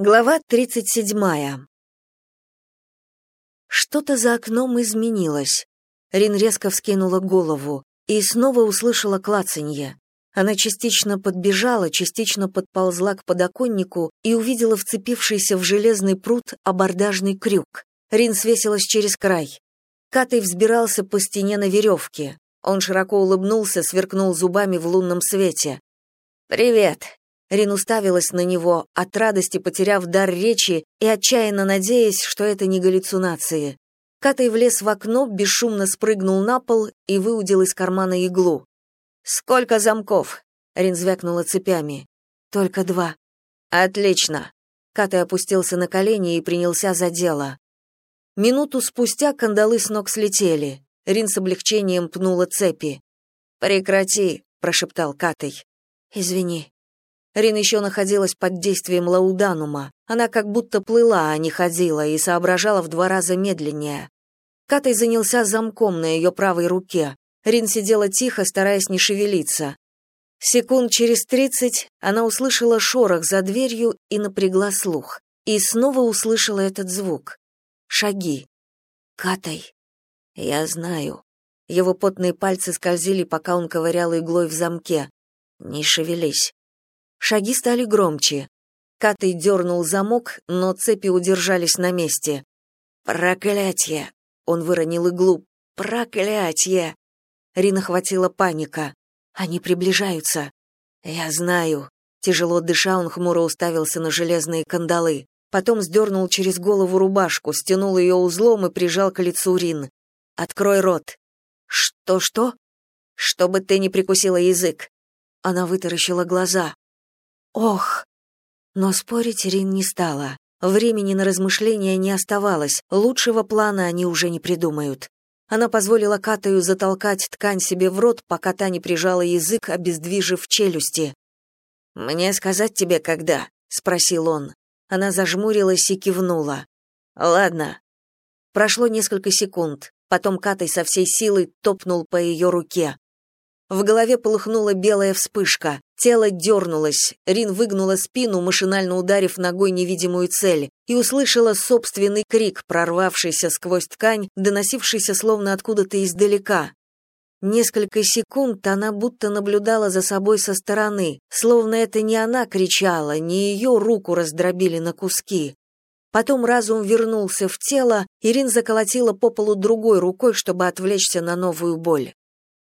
Глава 37. Что-то за окном изменилось. Рин резко вскинула голову и снова услышала клацанье. Она частично подбежала, частично подползла к подоконнику и увидела вцепившийся в железный пруд абордажный крюк. Рин свесилась через край. Катей взбирался по стене на веревке. Он широко улыбнулся, сверкнул зубами в лунном свете. «Привет!» Рин уставилась на него, от радости потеряв дар речи и отчаянно надеясь, что это не галлюцинации. Катай влез в окно, бесшумно спрыгнул на пол и выудил из кармана иглу. «Сколько замков?» — Рин звякнула цепями. «Только два». «Отлично». Катай опустился на колени и принялся за дело. Минуту спустя кандалы с ног слетели. Рин с облегчением пнула цепи. «Прекрати», — прошептал Катай. «Извини», Рин еще находилась под действием лауданума. Она как будто плыла, а не ходила, и соображала в два раза медленнее. Катай занялся замком на ее правой руке. Рин сидела тихо, стараясь не шевелиться. Секунд через тридцать она услышала шорох за дверью и напрягла слух. И снова услышала этот звук. Шаги. «Катай». «Я знаю». Его потные пальцы скользили, пока он ковырял иглой в замке. «Не шевелись». Шаги стали громче. Катый дернул замок, но цепи удержались на месте. «Проклятье!» — он выронил иглу. «Проклятье!» Рина хватила паника. «Они приближаются». «Я знаю». Тяжело дыша, он хмуро уставился на железные кандалы. Потом сдернул через голову рубашку, стянул ее узлом и прижал к лицу Рин. «Открой рот». «Что-что?» «Чтобы ты не прикусила язык». Она вытаращила глаза. Ох! Но спорить Рин не стала. Времени на размышления не оставалось, лучшего плана они уже не придумают. Она позволила Катаю затолкать ткань себе в рот, пока та не прижала язык, обездвижив челюсти. «Мне сказать тебе, когда?» — спросил он. Она зажмурилась и кивнула. «Ладно». Прошло несколько секунд, потом Катай со всей силы топнул по ее руке. В голове полыхнула белая вспышка. Тело дернулось. Рин выгнула спину, машинально ударив ногой невидимую цель, и услышала собственный крик, прорвавшийся сквозь ткань, доносившийся словно откуда-то издалека. Несколько секунд она будто наблюдала за собой со стороны, словно это не она кричала, не ее руку раздробили на куски. Потом разум вернулся в тело, и Рин заколотила по полу другой рукой, чтобы отвлечься на новую боль.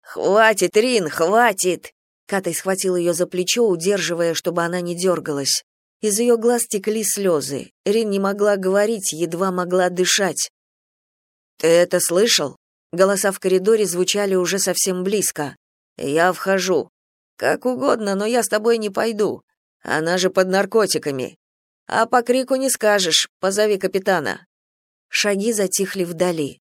«Хватит, Рин, хватит!» Катай схватил ее за плечо, удерживая, чтобы она не дергалась. Из ее глаз текли слезы. Рин не могла говорить, едва могла дышать. «Ты это слышал?» Голоса в коридоре звучали уже совсем близко. «Я вхожу. Как угодно, но я с тобой не пойду. Она же под наркотиками. А по крику не скажешь, позови капитана». Шаги затихли вдали.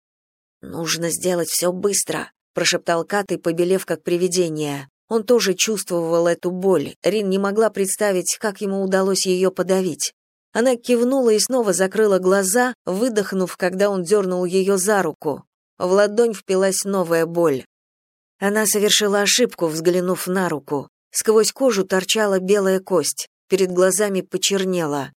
«Нужно сделать все быстро», прошептал Кат и побелев как привидение. Он тоже чувствовал эту боль. Рин не могла представить, как ему удалось ее подавить. Она кивнула и снова закрыла глаза, выдохнув, когда он дернул ее за руку. В ладонь впилась новая боль. Она совершила ошибку, взглянув на руку. Сквозь кожу торчала белая кость, перед глазами почернела.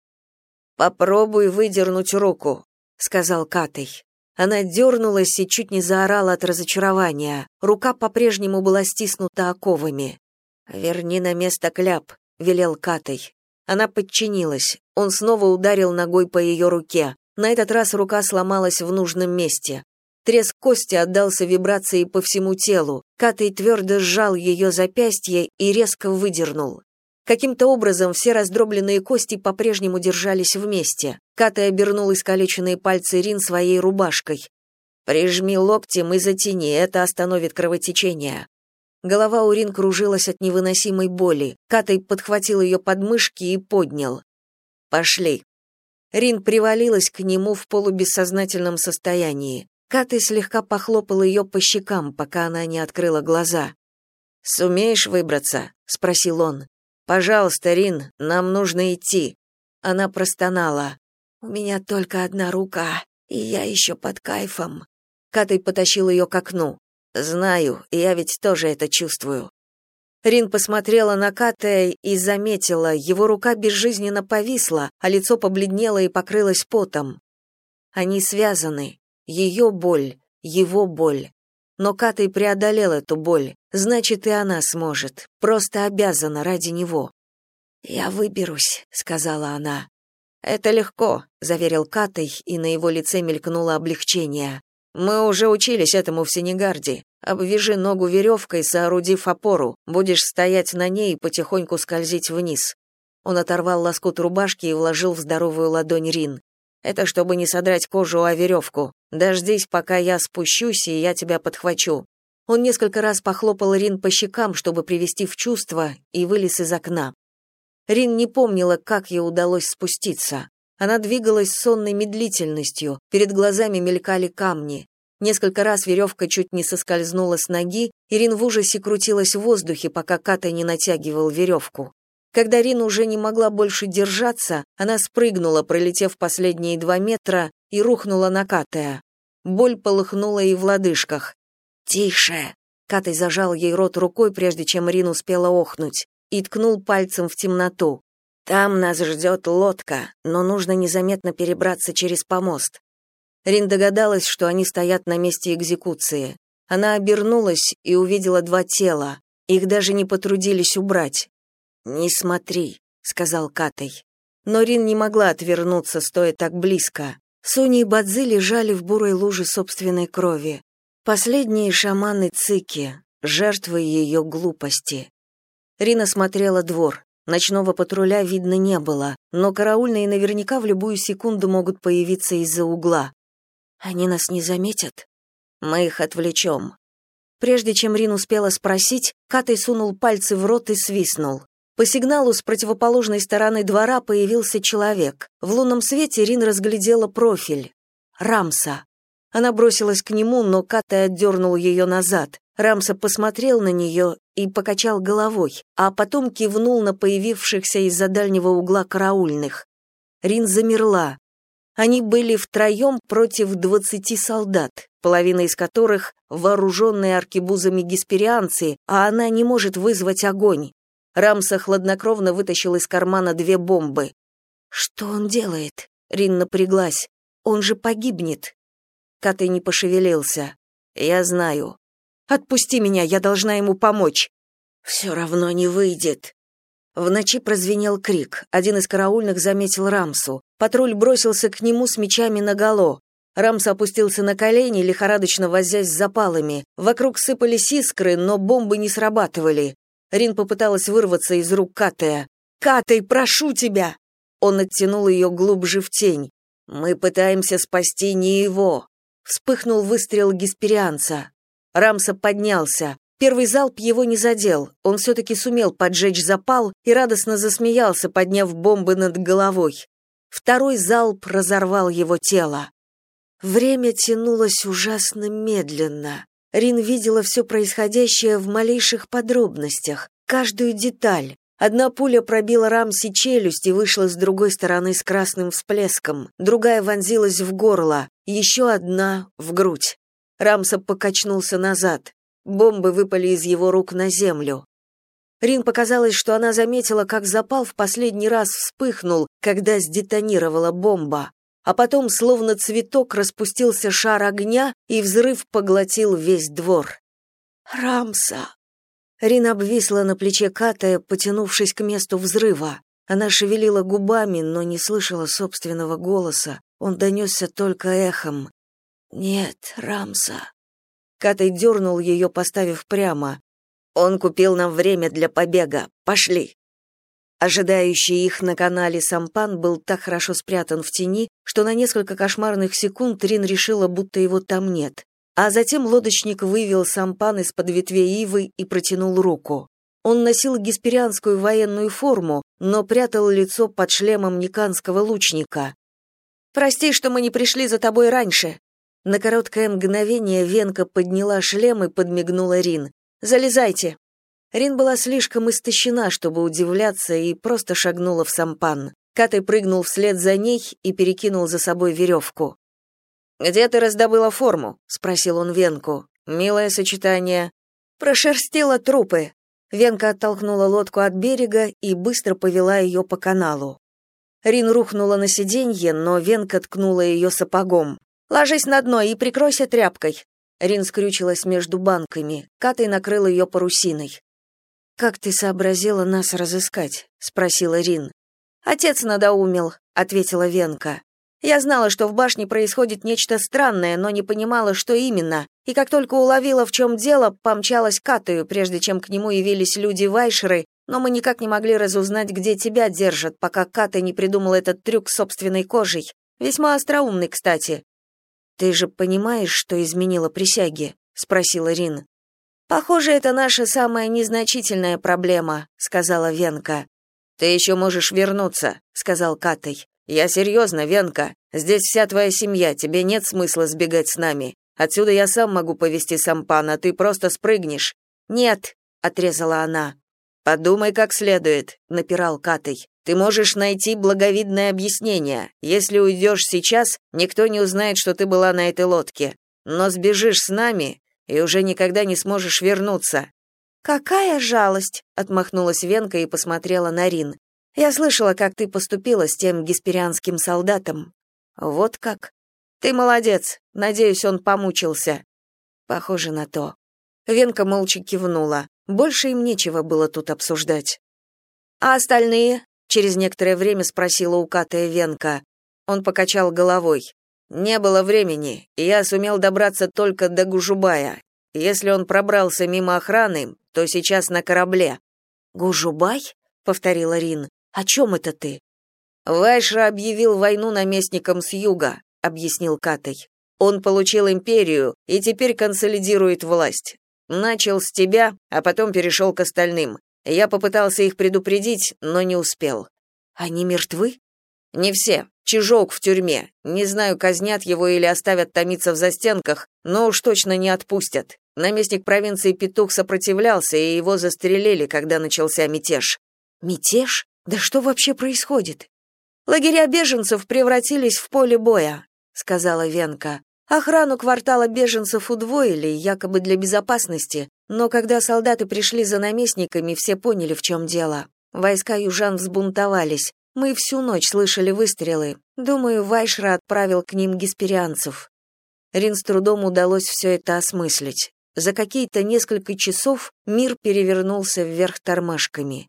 «Попробуй выдернуть руку», — сказал Катей. Она дернулась и чуть не заорала от разочарования. Рука по-прежнему была стиснута оковами. «Верни на место кляп», — велел Катай. Она подчинилась. Он снова ударил ногой по ее руке. На этот раз рука сломалась в нужном месте. Треск кости отдался вибрации по всему телу. Катай твердо сжал ее запястье и резко выдернул. Каким-то образом все раздробленные кости по-прежнему держались вместе. Ката обернул искалеченные пальцы Рин своей рубашкой. «Прижми локтем и затяни, это остановит кровотечение». Голова у Рин кружилась от невыносимой боли. Катай подхватил ее подмышки и поднял. «Пошли». Рин привалилась к нему в полубессознательном состоянии. Катай слегка похлопал ее по щекам, пока она не открыла глаза. «Сумеешь выбраться?» — спросил он. Пожалуйста, Рин, нам нужно идти. Она простонала. У меня только одна рука, и я еще под кайфом. Катай потащил ее к окну. Знаю, я ведь тоже это чувствую. Рин посмотрела на Катая и заметила, его рука безжизненно повисла, а лицо побледнело и покрылось потом. Они связаны. Ее боль, его боль. Но Катай преодолел эту боль, значит, и она сможет, просто обязана ради него. «Я выберусь», — сказала она. «Это легко», — заверил Катай, и на его лице мелькнуло облегчение. «Мы уже учились этому в Сенегарде. Обвяжи ногу веревкой, соорудив опору. Будешь стоять на ней и потихоньку скользить вниз». Он оторвал лоскут рубашки и вложил в здоровую ладонь Рин. «Это чтобы не содрать кожу о веревку. Дождись, пока я спущусь, и я тебя подхвачу». Он несколько раз похлопал Рин по щекам, чтобы привести в чувство, и вылез из окна. Рин не помнила, как ей удалось спуститься. Она двигалась сонной медлительностью, перед глазами мелькали камни. Несколько раз веревка чуть не соскользнула с ноги, и Рин в ужасе крутилась в воздухе, пока Ката не натягивал веревку. Когда Рин уже не могла больше держаться, она спрыгнула, пролетев последние два метра, и рухнула на Катая. Боль полыхнула и в лодыжках. «Тише!» Катай зажал ей рот рукой, прежде чем Рин успела охнуть и ткнул пальцем в темноту. «Там нас ждет лодка, но нужно незаметно перебраться через помост». Рин догадалась, что они стоят на месте экзекуции. Она обернулась и увидела два тела. Их даже не потрудились убрать. «Не смотри», — сказал Катай. Но Рин не могла отвернуться, стоя так близко. Сони и Бадзи лежали в бурой луже собственной крови. Последние шаманы Цики, жертвы ее глупости. Рина смотрела двор. Ночного патруля видно не было, но караульные наверняка в любую секунду могут появиться из-за угла. Они нас не заметят? Мы их отвлечем». Прежде чем Рин успела спросить, Катай сунул пальцы в рот и свистнул. По сигналу с противоположной стороны двора появился человек. В лунном свете Рин разглядела профиль. Рамса. Она бросилась к нему, но Катай отдернул ее назад. Рамса посмотрел на нее и покачал головой, а потом кивнул на появившихся из-за дальнего угла караульных. Рин замерла. Они были втроем против двадцати солдат, половина из которых вооруженные аркебузами гесперианцы, а она не может вызвать огонь. Рамса хладнокровно вытащил из кармана две бомбы. «Что он делает?» Рин напряглась. «Он же погибнет». Катай не пошевелился. «Я знаю. Отпусти меня, я должна ему помочь». «Все равно не выйдет». В ночи прозвенел крик. Один из караульных заметил Рамсу. Патруль бросился к нему с мечами наголо. Рамс опустился на колени, лихорадочно возясь с запалами. Вокруг сыпались искры, но бомбы не срабатывали. Рин попыталась вырваться из рук Катая. «Катай, прошу тебя!» Он оттянул ее глубже в тень. «Мы пытаемся спасти не его». Вспыхнул выстрел гесперианца. Рамса поднялся. Первый залп его не задел, он все-таки сумел поджечь запал и радостно засмеялся, подняв бомбы над головой. Второй залп разорвал его тело. Время тянулось ужасно медленно. Рин видела все происходящее в малейших подробностях, каждую деталь. Одна пуля пробила Рамси челюсть и вышла с другой стороны с красным всплеском, другая вонзилась в горло, еще одна — в грудь. Рамса покачнулся назад. Бомбы выпали из его рук на землю. Рин показалось, что она заметила, как запал в последний раз вспыхнул, когда сдетонировала бомба, а потом, словно цветок, распустился шар огня, и взрыв поглотил весь двор. «Рамса!» Рин обвисла на плече Катая, потянувшись к месту взрыва. Она шевелила губами, но не слышала собственного голоса. Он донесся только эхом. «Нет, Рамса». Катай дернул ее, поставив прямо. «Он купил нам время для побега. Пошли». Ожидающий их на канале сампан был так хорошо спрятан в тени, что на несколько кошмарных секунд Рин решила, будто его там нет. А затем лодочник вывел сампан из-под ветвей ивы и протянул руку. Он носил гесперианскую военную форму, но прятал лицо под шлемом никанского лучника. «Прости, что мы не пришли за тобой раньше», на короткое мгновение Венка подняла шлем и подмигнула Рин. «Залезайте!» Рин была слишком истощена, чтобы удивляться, и просто шагнула в сампан. Катай прыгнул вслед за ней и перекинул за собой веревку. «Где ты раздобыла форму?» — спросил он Венку. «Милое сочетание». «Прошерстила трупы». Венка оттолкнула лодку от берега и быстро повела ее по каналу. Рин рухнула на сиденье, но Венка ткнула ее сапогом. «Ложись на дно и прикройся тряпкой». Рин скрючилась между банками. Катай накрыл ее парусиной. «Как ты сообразила нас разыскать?» — спросила Рин. «Отец надоумил», — ответила Венка. «Я знала, что в башне происходит нечто странное, но не понимала, что именно, и как только уловила, в чем дело, помчалась к Катаю, прежде чем к нему явились люди Вайшеры, но мы никак не могли разузнать, где тебя держат, пока Катай не придумал этот трюк собственной кожей. Весьма остроумный, кстати. «Ты же понимаешь, что изменила присяги?» — спросила Рин. «Похоже, это наша самая незначительная проблема», — сказала Венка. «Ты еще можешь вернуться», — сказал Катай. «Я серьезно, Венка. Здесь вся твоя семья, тебе нет смысла сбегать с нами. Отсюда я сам могу повести сампан, а ты просто спрыгнешь». «Нет», — отрезала она. «Подумай как следует», — напирал Катай. Ты можешь найти благовидное объяснение. Если уйдешь сейчас, никто не узнает, что ты была на этой лодке. Но сбежишь с нами и уже никогда не сможешь вернуться. Какая жалость, отмахнулась Венка и посмотрела на Рин. Я слышала, как ты поступила с тем гесперианским солдатом. Вот как? Ты молодец. Надеюсь, он помучился. Похоже на то. Венка молча кивнула. Больше им нечего было тут обсуждать. А остальные? через некоторое время спросила укатая Венка. Он покачал головой. Не было времени, и я сумел добраться только до Гужубая. Если он пробрался мимо охраны, то сейчас на корабле. Гужубай? повторила Рин. О чем это ты? Вайшра объявил войну наместникам с юга, объяснил Катай. Он получил империю и теперь консолидирует власть. Начал с тебя, а потом перешел к остальным. Я попытался их предупредить, но не успел. Они мертвы? Не все. Чижок в тюрьме. Не знаю, казнят его или оставят томиться в застенках, но уж точно не отпустят. Наместник провинции Петух сопротивлялся, и его застрелили, когда начался мятеж. Мятеж? Да что вообще происходит? Лагеря беженцев превратились в поле боя, сказала Венка. Охрану квартала беженцев удвоили, якобы для безопасности, но когда солдаты пришли за наместниками, все поняли, в чем дело. Войска южан взбунтовались. Мы всю ночь слышали выстрелы. Думаю, Вайшра отправил к ним гесперианцев. Рин с трудом удалось все это осмыслить. За какие-то несколько часов мир перевернулся вверх тормашками.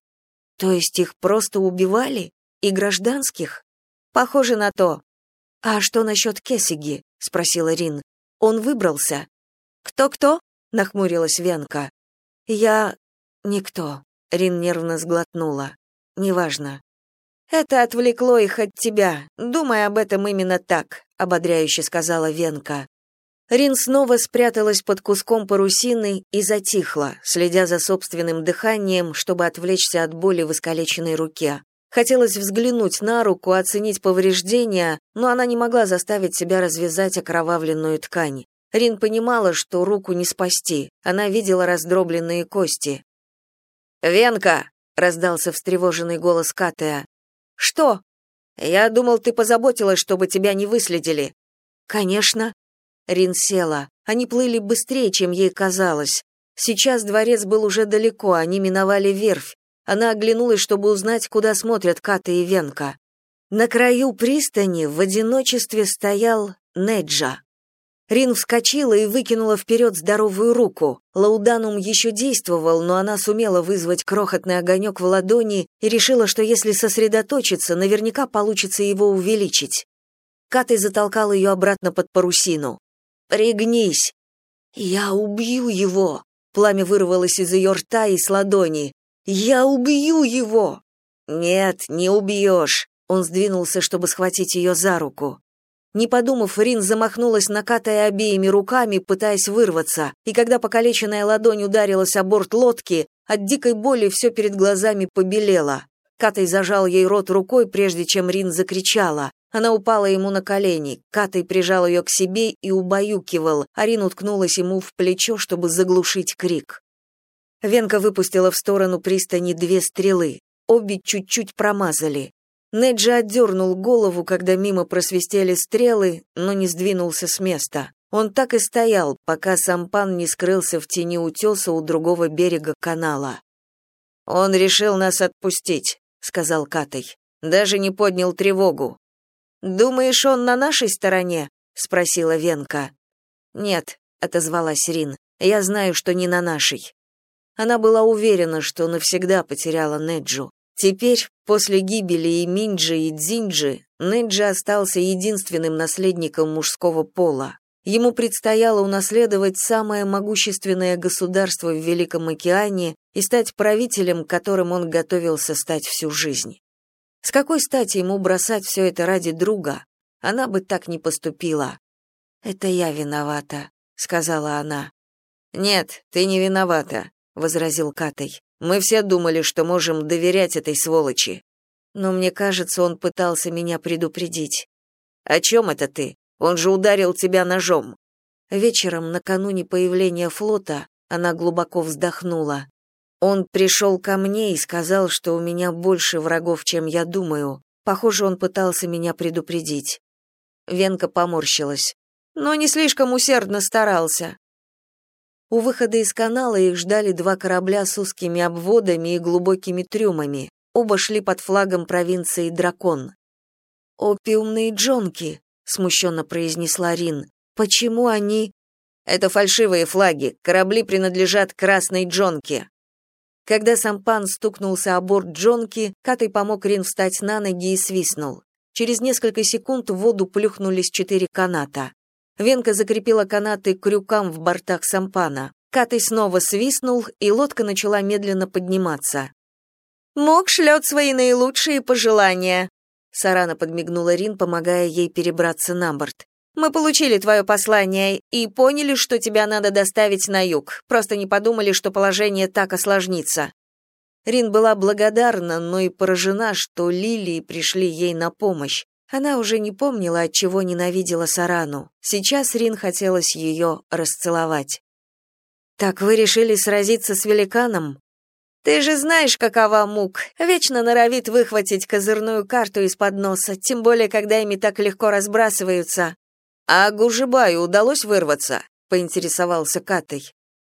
То есть их просто убивали? И гражданских? Похоже на то. А что насчет Кесиги? спросила Рин. Он выбрался. Кто-кто? нахмурилась Венка. Я никто. Рин нервно сглотнула. Неважно. Это отвлекло их от тебя. Думай об этом именно так, ободряюще сказала Венка. Рин снова спряталась под куском парусины и затихла, следя за собственным дыханием, чтобы отвлечься от боли в искалеченной руке. Хотелось взглянуть на руку, оценить повреждения, но она не могла заставить себя развязать окровавленную ткань. Рин понимала, что руку не спасти. Она видела раздробленные кости. «Венка!» — раздался встревоженный голос Катая. «Что?» «Я думал, ты позаботилась, чтобы тебя не выследили». «Конечно». Рин села. Они плыли быстрее, чем ей казалось. Сейчас дворец был уже далеко, они миновали верфь. Она оглянулась, чтобы узнать, куда смотрят Ката и Венка. На краю пристани в одиночестве стоял Неджа. Рин вскочила и выкинула вперед здоровую руку. Лауданум еще действовал, но она сумела вызвать крохотный огонек в ладони и решила, что если сосредоточиться, наверняка получится его увеличить. Катай затолкал ее обратно под парусину. «Пригнись!» «Я убью его!» Пламя вырвалось из ее рта и с ладони. «Я убью его!» «Нет, не убьешь!» Он сдвинулся, чтобы схватить ее за руку. Не подумав, Рин замахнулась, накатая обеими руками, пытаясь вырваться, и когда покалеченная ладонь ударилась о борт лодки, от дикой боли все перед глазами побелело. Катай зажал ей рот рукой, прежде чем Рин закричала. Она упала ему на колени. Катай прижал ее к себе и убаюкивал, а Рин уткнулась ему в плечо, чтобы заглушить крик. Венка выпустила в сторону пристани две стрелы. Обе чуть-чуть промазали. Неджи отдернул голову, когда мимо просвистели стрелы, но не сдвинулся с места. Он так и стоял, пока сампан не скрылся в тени утеса у другого берега канала. Он решил нас отпустить, сказал Катай. Даже не поднял тревогу. Думаешь, он на нашей стороне? спросила Венка. Нет, отозвалась Рин. Я знаю, что не на нашей. Она была уверена, что навсегда потеряла Неджу. Теперь, после гибели и Минджи, и Дзинджи, Неджи остался единственным наследником мужского пола. Ему предстояло унаследовать самое могущественное государство в Великом океане и стать правителем, которым он готовился стать всю жизнь. С какой стати ему бросать все это ради друга? Она бы так не поступила. «Это я виновата», — сказала она. «Нет, ты не виновата», — возразил Катай. Мы все думали, что можем доверять этой сволочи. Но мне кажется, он пытался меня предупредить. О чем это ты? Он же ударил тебя ножом. Вечером, накануне появления флота, она глубоко вздохнула. Он пришел ко мне и сказал, что у меня больше врагов, чем я думаю. Похоже, он пытался меня предупредить. Венка поморщилась. Но не слишком усердно старался. У выхода из канала их ждали два корабля с узкими обводами и глубокими трюмами. Оба шли под флагом провинции Дракон. «Опиумные джонки», — смущенно произнесла Рин. «Почему они...» «Это фальшивые флаги. Корабли принадлежат Красной Джонке». Когда сампан стукнулся о борт Джонки, Катай помог Рин встать на ноги и свистнул. Через несколько секунд в воду плюхнулись четыре каната. Венка закрепила канаты крюкам в бортах сампана. Катый снова свистнул, и лодка начала медленно подниматься. «Мог шлет свои наилучшие пожелания», — Сарана подмигнула Рин, помогая ей перебраться на борт. «Мы получили твое послание и поняли, что тебя надо доставить на юг. Просто не подумали, что положение так осложнится». Рин была благодарна, но и поражена, что лилии пришли ей на помощь. Она уже не помнила, от чего ненавидела Сарану. Сейчас Рин хотелось ее расцеловать. «Так вы решили сразиться с великаном?» «Ты же знаешь, какова мук. Вечно норовит выхватить козырную карту из-под носа, тем более, когда ими так легко разбрасываются». «А Гужибаю удалось вырваться?» — поинтересовался Катай.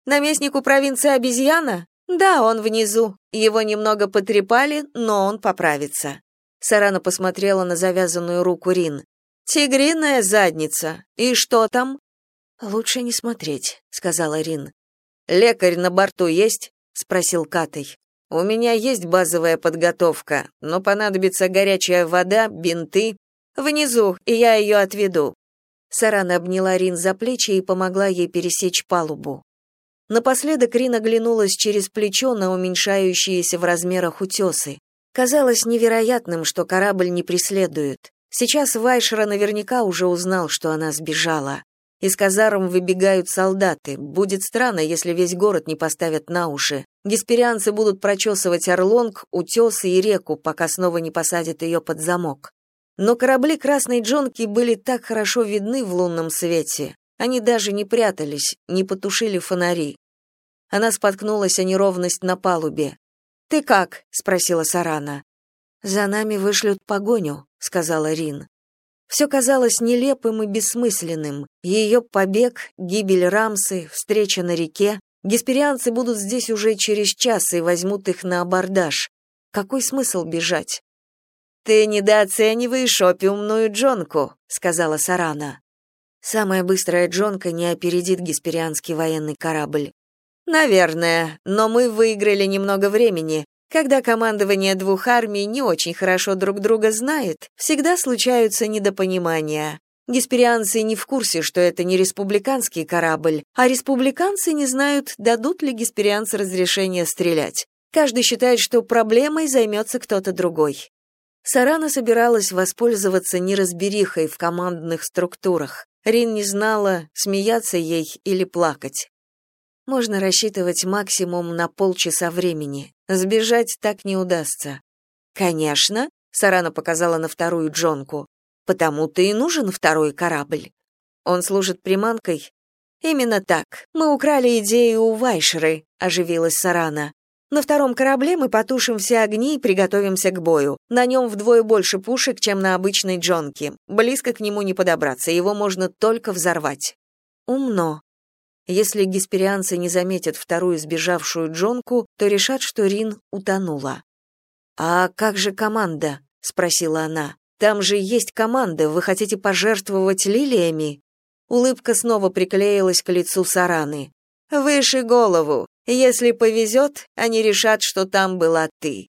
«Наместнику провинции обезьяна? Да, он внизу. Его немного потрепали, но он поправится». Сарана посмотрела на завязанную руку Рин. «Тигриная задница. И что там?» «Лучше не смотреть», — сказала Рин. «Лекарь на борту есть?» — спросил Катей. «У меня есть базовая подготовка, но понадобится горячая вода, бинты. Внизу, и я ее отведу». Сарана обняла Рин за плечи и помогла ей пересечь палубу. Напоследок Рин оглянулась через плечо на уменьшающиеся в размерах утесы. Казалось невероятным, что корабль не преследует. Сейчас Вайшера наверняка уже узнал, что она сбежала. Из казарм выбегают солдаты. Будет странно, если весь город не поставят на уши. Гесперианцы будут прочесывать Орлонг, утесы и реку, пока снова не посадят ее под замок. Но корабли Красной Джонки были так хорошо видны в лунном свете. Они даже не прятались, не потушили фонари. Она споткнулась о неровность на палубе. «Ты как?» — спросила Сарана. «За нами вышлют погоню», — сказала Рин. Все казалось нелепым и бессмысленным. Ее побег, гибель Рамсы, встреча на реке. Гесперианцы будут здесь уже через час и возьмут их на абордаж. Какой смысл бежать? «Ты недооцениваешь опиумную джонку», — сказала Сарана. «Самая быстрая джонка не опередит гесперианский военный корабль. Наверное, но мы выиграли немного времени. Когда командование двух армий не очень хорошо друг друга знает, всегда случаются недопонимания. Гесперианцы не в курсе, что это не республиканский корабль, а республиканцы не знают, дадут ли гесперианцы разрешение стрелять. Каждый считает, что проблемой займется кто-то другой. Сарана собиралась воспользоваться неразберихой в командных структурах. Рин не знала, смеяться ей или плакать. Можно рассчитывать максимум на полчаса времени. Сбежать так не удастся. Конечно, Сарана показала на вторую джонку. Потому-то и нужен второй корабль. Он служит приманкой. Именно так. Мы украли идею у Вайшеры, оживилась Сарана. На втором корабле мы потушим все огни и приготовимся к бою. На нем вдвое больше пушек, чем на обычной джонке. Близко к нему не подобраться, его можно только взорвать. Умно, Если гесперианцы не заметят вторую сбежавшую Джонку, то решат, что Рин утонула. «А как же команда?» — спросила она. «Там же есть команда, вы хотите пожертвовать лилиями?» Улыбка снова приклеилась к лицу Сараны. «Выше голову. Если повезет, они решат, что там была ты».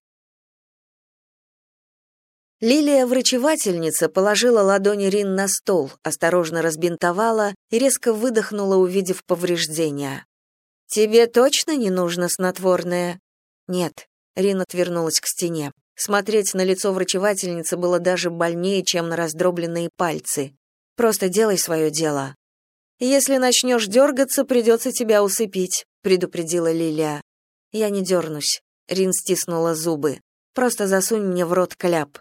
Лилия-врачевательница положила ладони Рин на стол, осторожно разбинтовала и резко выдохнула, увидев повреждения. «Тебе точно не нужно снотворное?» «Нет», — Рин отвернулась к стене. Смотреть на лицо врачевательницы было даже больнее, чем на раздробленные пальцы. Просто делай свое дело. Если начнешь дергаться, придется тебя усыпить, предупредила Лилия. Я не дернусь. Рин стиснула зубы. Просто засунь мне в рот кляп.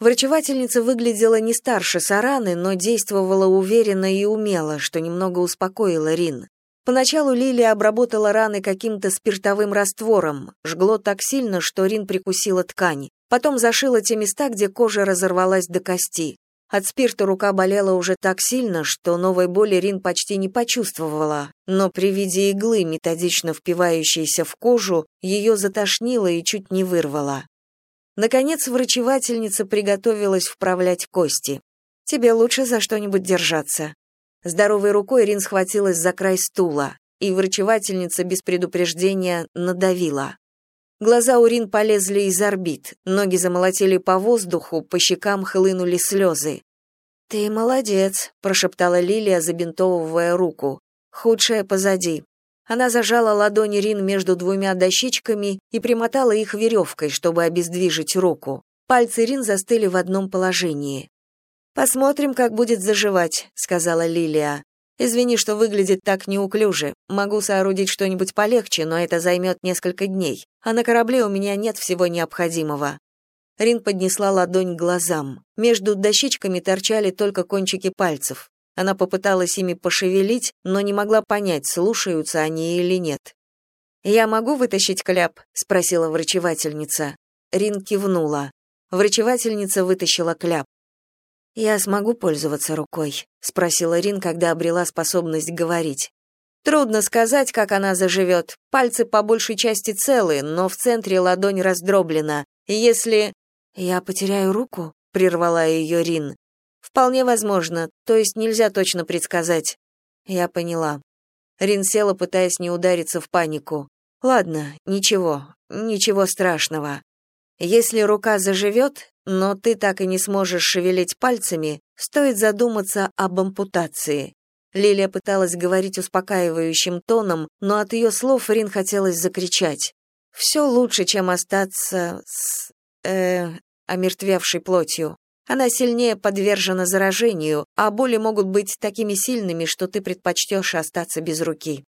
Врачевательница выглядела не старше Сараны, но действовала уверенно и умело, что немного успокоило Рин. Поначалу Лилия обработала раны каким-то спиртовым раствором, жгло так сильно, что Рин прикусила ткань. Потом зашила те места, где кожа разорвалась до кости. От спирта рука болела уже так сильно, что новой боли Рин почти не почувствовала, но при виде иглы, методично впивающейся в кожу, ее затошнило и чуть не вырвало. Наконец врачевательница приготовилась вправлять кости. «Тебе лучше за что-нибудь держаться». Здоровой рукой Рин схватилась за край стула, и врачевательница без предупреждения надавила. Глаза Урин полезли из орбит, ноги замолотили по воздуху, по щекам хлынули слезы. «Ты молодец», — прошептала Лилия, забинтовывая руку. «Худшее позади». Она зажала ладони Рин между двумя дощечками и примотала их веревкой, чтобы обездвижить руку. Пальцы Рин застыли в одном положении. «Посмотрим, как будет заживать», — сказала Лилия. «Извини, что выглядит так неуклюже. Могу соорудить что-нибудь полегче, но это займет несколько дней. А на корабле у меня нет всего необходимого». Рин поднесла ладонь к глазам. Между дощечками торчали только кончики пальцев. Она попыталась ими пошевелить, но не могла понять, слушаются они или нет. «Я могу вытащить кляп?» — спросила врачевательница. Рин кивнула. Врачевательница вытащила кляп. «Я смогу пользоваться рукой?» — спросила Рин, когда обрела способность говорить. Трудно сказать, как она заживет. Пальцы по большей части целы, но в центре ладонь раздроблена. Если... «Я потеряю руку?» — прервала ее Рин. «Вполне возможно, то есть нельзя точно предсказать». Я поняла. Рин села, пытаясь не удариться в панику. «Ладно, ничего, ничего страшного. Если рука заживет, но ты так и не сможешь шевелить пальцами, стоит задуматься об ампутации. Лилия пыталась говорить успокаивающим тоном, но от ее слов Рин хотелось закричать. «Все лучше, чем остаться с... э... омертвевшей плотью. Она сильнее подвержена заражению, а боли могут быть такими сильными, что ты предпочтешь остаться без руки.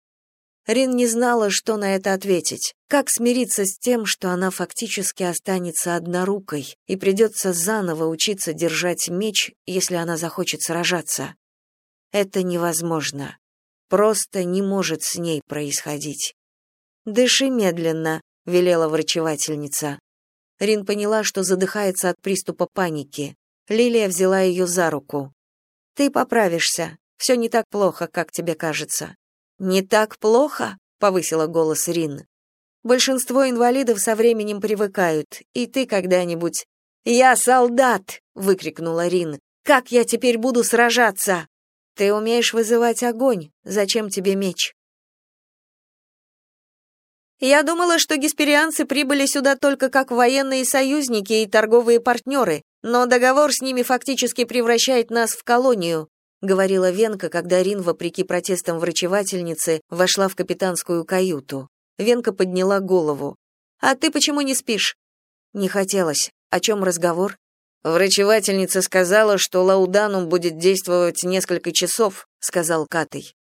Рин не знала, что на это ответить. Как смириться с тем, что она фактически останется однорукой и придется заново учиться держать меч, если она захочет сражаться? Это невозможно. Просто не может с ней происходить. «Дыши медленно», — велела врачевательница. Рин поняла, что задыхается от приступа паники. Лилия взяла ее за руку. «Ты поправишься. Все не так плохо, как тебе кажется. «Не так плохо?» — повысила голос Рин. «Большинство инвалидов со временем привыкают, и ты когда-нибудь...» «Я солдат!» — выкрикнула Рин. «Как я теперь буду сражаться?» «Ты умеешь вызывать огонь. Зачем тебе меч?» «Я думала, что гесперианцы прибыли сюда только как военные союзники и торговые партнеры, но договор с ними фактически превращает нас в колонию говорила Венка, когда Рин, вопреки протестам врачевательницы, вошла в капитанскую каюту. Венка подняла голову. «А ты почему не спишь?» «Не хотелось. О чем разговор?» «Врачевательница сказала, что лауданум будет действовать несколько часов», — сказал Катый.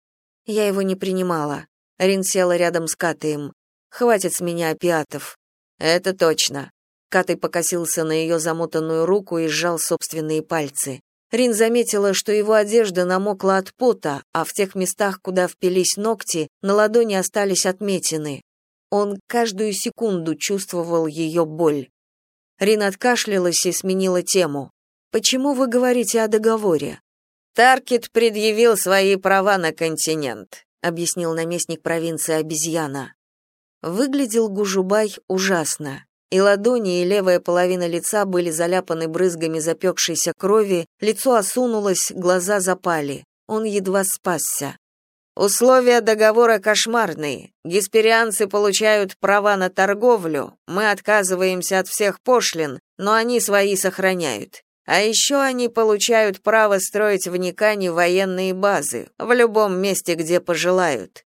Я его не принимала. Рин села рядом с Катаем. «Хватит с меня опиатов». «Это точно». Катый покосился на ее замотанную руку и сжал собственные пальцы. Рин заметила, что его одежда намокла от пота, а в тех местах, куда впились ногти, на ладони остались отметины. Он каждую секунду чувствовал ее боль. Рин откашлялась и сменила тему. «Почему вы говорите о договоре?» Таркет предъявил свои права на континент. объяснил наместник провинции обезьяна. Выглядел Гужубай ужасно. И ладони, и левая половина лица были заляпаны брызгами запекшейся крови, лицо осунулось, глаза запали. Он едва спасся. Условия договора кошмарные. Гесперианцы получают права на торговлю, мы отказываемся от всех пошлин, но они свои сохраняют. А еще они получают право строить в Никане военные базы, в любом месте, где пожелают.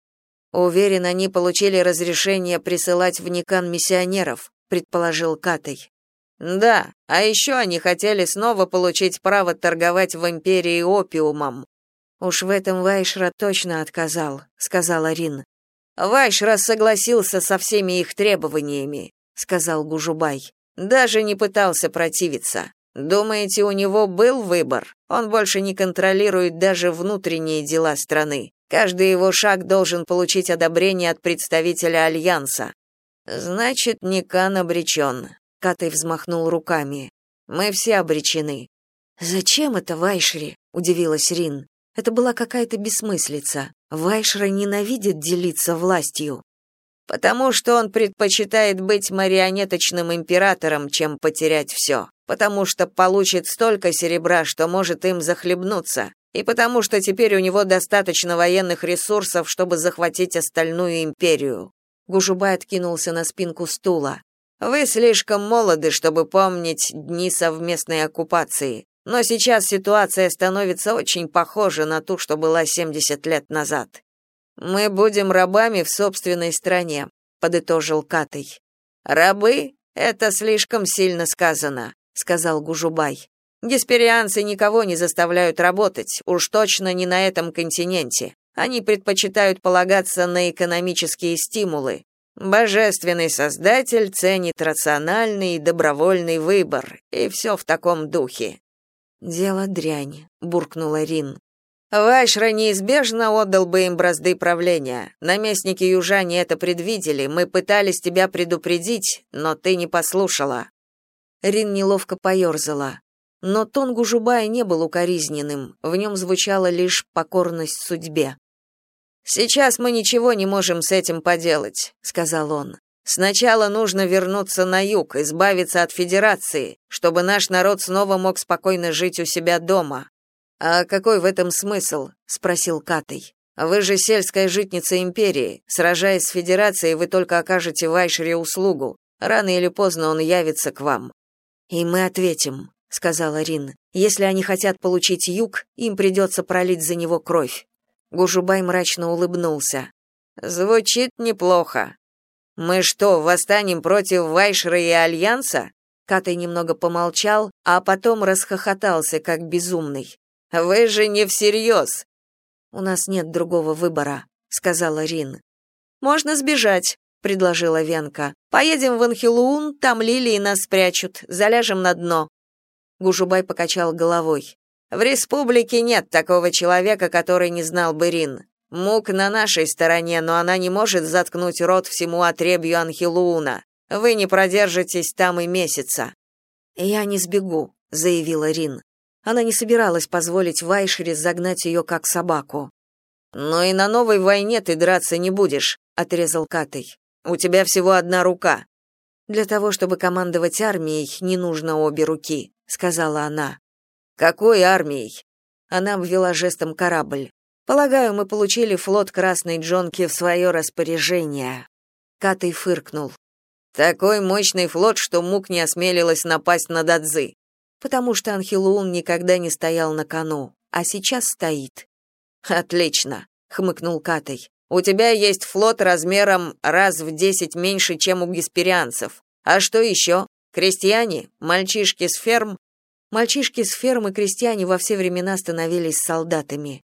Уверен, они получили разрешение присылать в Никан миссионеров, предположил Катай. Да, а еще они хотели снова получить право торговать в империи опиумом. Уж в этом Вайшра точно отказал, сказала Рин. Вайшра согласился со всеми их требованиями, сказал Гужубай. Даже не пытался противиться. Думаете, у него был выбор? Он больше не контролирует даже внутренние дела страны. Каждый его шаг должен получить одобрение от представителя альянса. Значит, Никан обречен. Катай взмахнул руками. Мы все обречены. Зачем это Вайшри? удивилась Рин. Это была какая-то бессмыслица. Вайшра ненавидит делиться властью. Потому что он предпочитает быть марионеточным императором, чем потерять все потому что получит столько серебра, что может им захлебнуться, и потому что теперь у него достаточно военных ресурсов, чтобы захватить остальную империю. Гужубай откинулся на спинку стула. Вы слишком молоды, чтобы помнить дни совместной оккупации, но сейчас ситуация становится очень похожа на ту, что была 70 лет назад. Мы будем рабами в собственной стране, подытожил Катей. Рабы это слишком сильно сказано сказал Гужубай. Гесперианцы никого не заставляют работать, уж точно не на этом континенте. Они предпочитают полагаться на экономические стимулы. Божественный Создатель ценит рациональный и добровольный выбор, и все в таком духе. Дело дрянь, буркнула Рин. Вайшра неизбежно отдал бы им бразды правления. Наместники южане это предвидели, мы пытались тебя предупредить, но ты не послушала. Рин неловко поерзала. Но тон Гужубая не был укоризненным, в нем звучала лишь покорность судьбе. «Сейчас мы ничего не можем с этим поделать», — сказал он. «Сначала нужно вернуться на юг, избавиться от Федерации, чтобы наш народ снова мог спокойно жить у себя дома». «А какой в этом смысл?» — спросил Катей. «Вы же сельская житница империи. Сражаясь с Федерацией, вы только окажете Вайшере услугу. Рано или поздно он явится к вам. «И мы ответим», — сказала Рин. «Если они хотят получить юг, им придется пролить за него кровь». Гужубай мрачно улыбнулся. «Звучит неплохо. Мы что, восстанем против Вайшера и Альянса?» Катай немного помолчал, а потом расхохотался, как безумный. «Вы же не всерьез!» «У нас нет другого выбора», — сказала Рин. «Можно сбежать», предложила Венка. Поедем в Анхилуун, там лилии нас спрячут, заляжем на дно. Гужубай покачал головой. В республике нет такого человека, который не знал бы Рин. Мук на нашей стороне, но она не может заткнуть рот всему отребью Анхилууна. Вы не продержитесь там и месяца. Я не сбегу, заявила Рин. Она не собиралась позволить Вайшере загнать ее как собаку. Но и на новой войне ты драться не будешь, отрезал Катей. У тебя всего одна рука. Для того, чтобы командовать армией, не нужно обе руки, сказала она. Какой армией? Она обвела жестом корабль. Полагаю, мы получили флот Красной Джонки в свое распоряжение. Катей фыркнул. Такой мощный флот, что Мук не осмелилась напасть на Дадзы. Потому что Анхилуун никогда не стоял на кону, а сейчас стоит. Отлично, хмыкнул Катей. У тебя есть флот размером раз в десять меньше, чем у гесперианцев. А что еще? Крестьяне? Мальчишки с ферм? Мальчишки с ферм и крестьяне во все времена становились солдатами.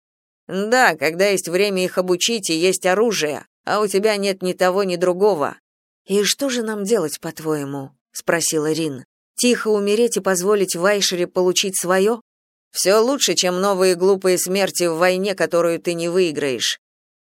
Да, когда есть время их обучить и есть оружие, а у тебя нет ни того, ни другого. И что же нам делать, по-твоему? спросила Рин. Тихо умереть и позволить Вайшере получить свое? Все лучше, чем новые глупые смерти в войне, которую ты не выиграешь.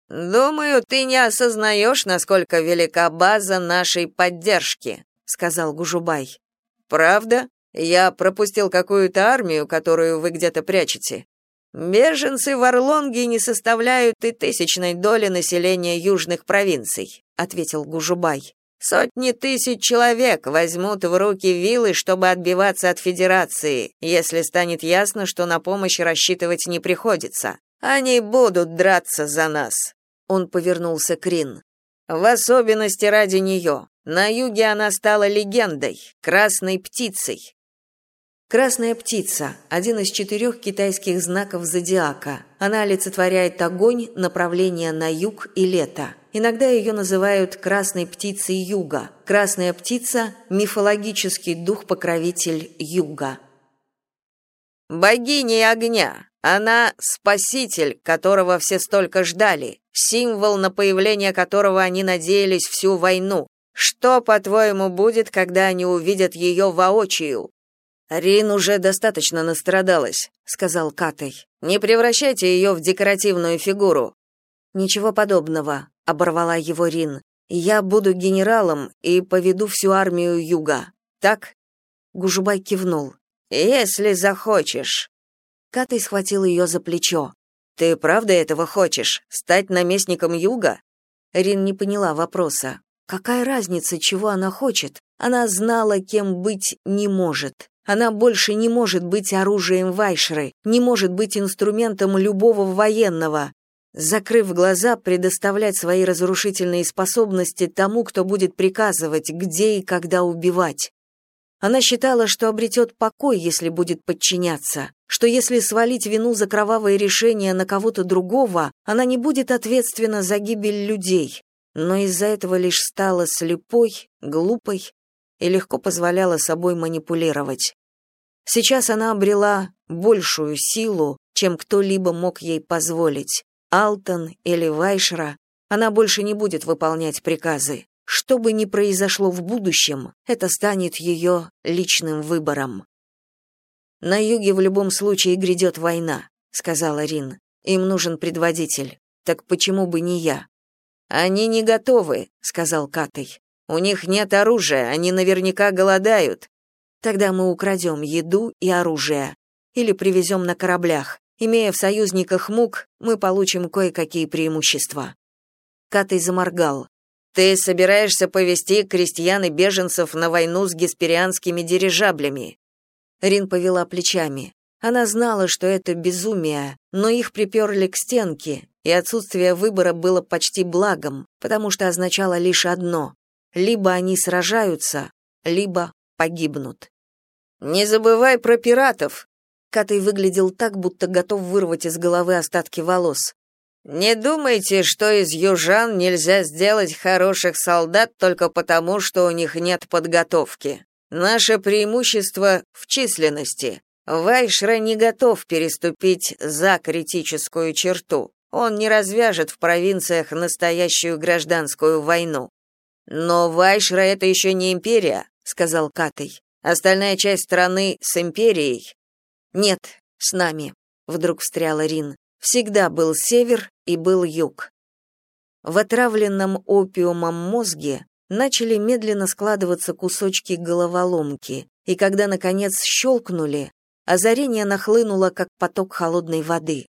Думаю, ты не осознаешь, насколько велика база нашей поддержки, сказал Гужубай. Правда? Я пропустил какую-то армию, которую вы где-то прячете. Беженцы в Орлонге не составляют и тысячной доли населения южных провинций, ответил Гужубай. Сотни тысяч человек возьмут в руки вилы, чтобы отбиваться от Федерации, если станет ясно, что на помощь рассчитывать не приходится. Они будут драться за нас. Он повернулся к Рин. В особенности ради нее. На юге она стала легендой, красной птицей. Красная птица – один из четырех китайских знаков зодиака. Она олицетворяет огонь, направление на юг и лето. Иногда ее называют красной птицей юга. Красная птица – мифологический дух-покровитель юга. Богиня огня. Она – спаситель, которого все столько ждали, символ, на появление которого они надеялись всю войну. Что, по-твоему, будет, когда они увидят ее воочию? Рин уже достаточно настрадалась, сказал Катай. Не превращайте ее в декоративную фигуру. Ничего подобного, оборвала его Рин. Я буду генералом и поведу всю армию Юга. Так? Гужубай кивнул. Если захочешь. Катай схватил ее за плечо. Ты правда этого хочешь? Стать наместником Юга? Рин не поняла вопроса. Какая разница, чего она хочет? Она знала, кем быть не может. Она больше не может быть оружием Вайшры, не может быть инструментом любого военного. Закрыв глаза, предоставлять свои разрушительные способности тому, кто будет приказывать, где и когда убивать. Она считала, что обретет покой, если будет подчиняться, что если свалить вину за кровавое решение на кого-то другого, она не будет ответственна за гибель людей, но из-за этого лишь стала слепой, глупой и легко позволяла собой манипулировать. Сейчас она обрела большую силу, чем кто-либо мог ей позволить. Алтон или Вайшра, она больше не будет выполнять приказы. Что бы ни произошло в будущем, это станет ее личным выбором. «На юге в любом случае грядет война», — сказала Рин. «Им нужен предводитель. Так почему бы не я?» «Они не готовы», — сказал Катый. «У них нет оружия, они наверняка голодают. Тогда мы украдем еду и оружие. Или привезем на кораблях. Имея в союзниках мук, мы получим кое-какие преимущества». Катый заморгал. «Ты собираешься повести крестьян и беженцев на войну с гесперианскими дирижаблями?» Рин повела плечами. Она знала, что это безумие, но их приперли к стенке, и отсутствие выбора было почти благом, потому что означало лишь одно — либо они сражаются, либо погибнут. «Не забывай про пиратов!» Катей выглядел так, будто готов вырвать из головы остатки волос. «Не думайте, что из южан нельзя сделать хороших солдат только потому, что у них нет подготовки. Наше преимущество в численности. Вайшра не готов переступить за критическую черту он не развяжет в провинциях настоящую гражданскую войну. Но Вайшра это еще не империя, сказал Катей. Остальная часть страны с империей. Нет, с нами, вдруг встряла Рин. Всегда был север и был юг. В отравленном опиумом мозге начали медленно складываться кусочки головоломки, и когда наконец щелкнули, озарение нахлынуло как поток холодной воды.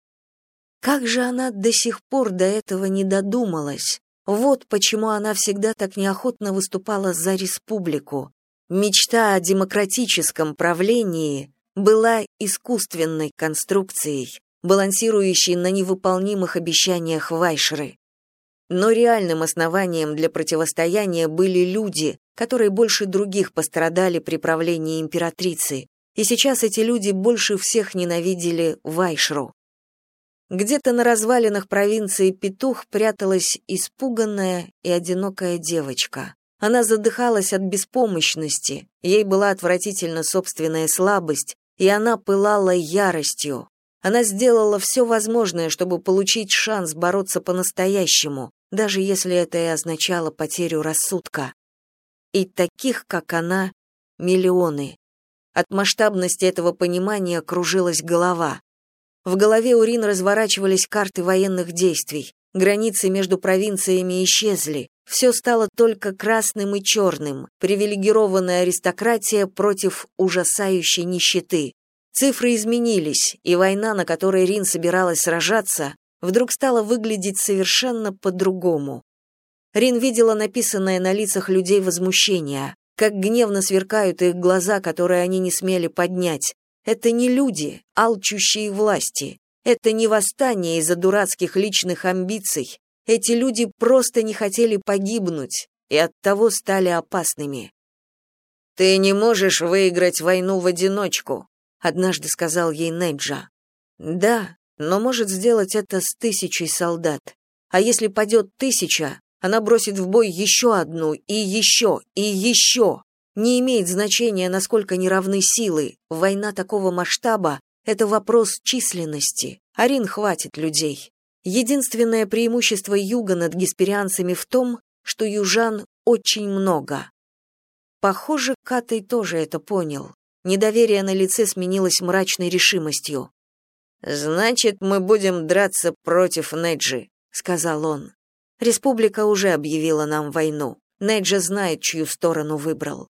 Как же она до сих пор до этого не додумалась? Вот почему она всегда так неохотно выступала за республику. Мечта о демократическом правлении была искусственной конструкцией, балансирующей на невыполнимых обещаниях Вайшеры. Но реальным основанием для противостояния были люди, которые больше других пострадали при правлении императрицы, и сейчас эти люди больше всех ненавидели Вайшру. Где-то на развалинах провинции Петух пряталась испуганная и одинокая девочка. Она задыхалась от беспомощности, ей была отвратительна собственная слабость, и она пылала яростью. Она сделала все возможное, чтобы получить шанс бороться по-настоящему, даже если это и означало потерю рассудка. И таких, как она, миллионы. От масштабности этого понимания кружилась голова. В голове Урин разворачивались карты военных действий. Границы между провинциями исчезли. Все стало только красным и черным. Привилегированная аристократия против ужасающей нищеты. Цифры изменились, и война, на которой Рин собиралась сражаться, вдруг стала выглядеть совершенно по-другому. Рин видела написанное на лицах людей возмущение, как гневно сверкают их глаза, которые они не смели поднять. Это не люди, алчущие власти. Это не восстание из-за дурацких личных амбиций. Эти люди просто не хотели погибнуть и оттого стали опасными. «Ты не можешь выиграть войну в одиночку», — однажды сказал ей Неджа. «Да, но может сделать это с тысячей солдат. А если падет тысяча, она бросит в бой еще одну, и еще, и еще. Не имеет значения, насколько неравны силы. Война такого масштаба — это вопрос численности. Арин хватит людей. Единственное преимущество юга над гесперианцами в том, что южан очень много. Похоже, Катай тоже это понял. Недоверие на лице сменилось мрачной решимостью. «Значит, мы будем драться против Неджи», — сказал он. Республика уже объявила нам войну. Неджа знает, чью сторону выбрал.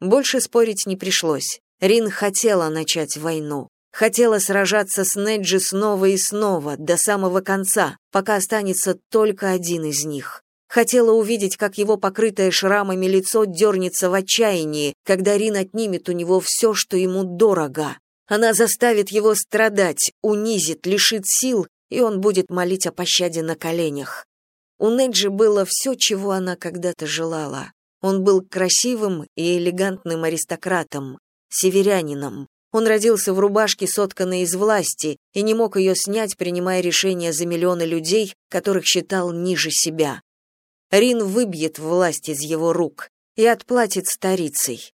Больше спорить не пришлось. Рин хотела начать войну. Хотела сражаться с Неджи снова и снова, до самого конца, пока останется только один из них. Хотела увидеть, как его покрытое шрамами лицо дернется в отчаянии, когда Рин отнимет у него все, что ему дорого. Она заставит его страдать, унизит, лишит сил, и он будет молить о пощаде на коленях. У Неджи было все, чего она когда-то желала. Он был красивым и элегантным аристократом, северянином. Он родился в рубашке, сотканной из власти, и не мог ее снять, принимая решения за миллионы людей, которых считал ниже себя. Рин выбьет власть из его рук и отплатит старицей.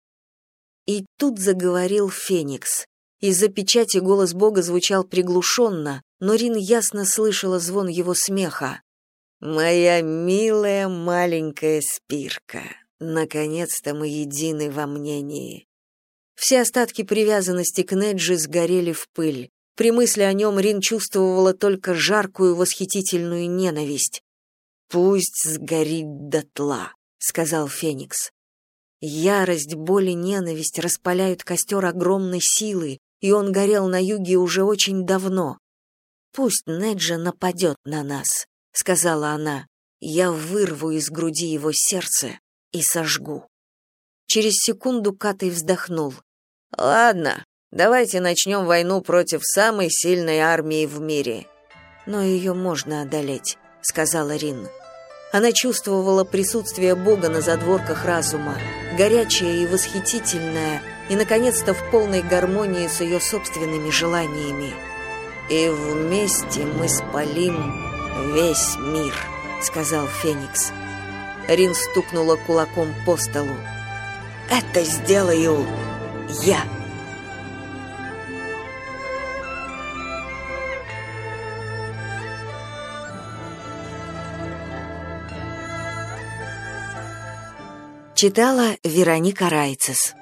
И тут заговорил Феникс. Из-за печати голос Бога звучал приглушенно, но Рин ясно слышала звон его смеха. Моя милая маленькая спирка. Наконец-то мы едины во мнении. Все остатки привязанности к Неджи сгорели в пыль. При мысли о нем Рин чувствовала только жаркую восхитительную ненависть. «Пусть сгорит дотла», — сказал Феникс. Ярость, боль и ненависть распаляют костер огромной силы, и он горел на юге уже очень давно. Пусть Неджа нападет на нас. — сказала она, — «я вырву из груди его сердце и сожгу». Через секунду Катай вздохнул. «Ладно, давайте начнем войну против самой сильной армии в мире». «Но ее можно одолеть», — сказала Рин. Она чувствовала присутствие Бога на задворках разума, горячее и восхитительное, и, наконец-то, в полной гармонии с ее собственными желаниями. «И вместе мы спалим «Весь мир», — сказал Феникс. Рин стукнула кулаком по столу. «Это сделаю я!» Читала Вероника Райцес.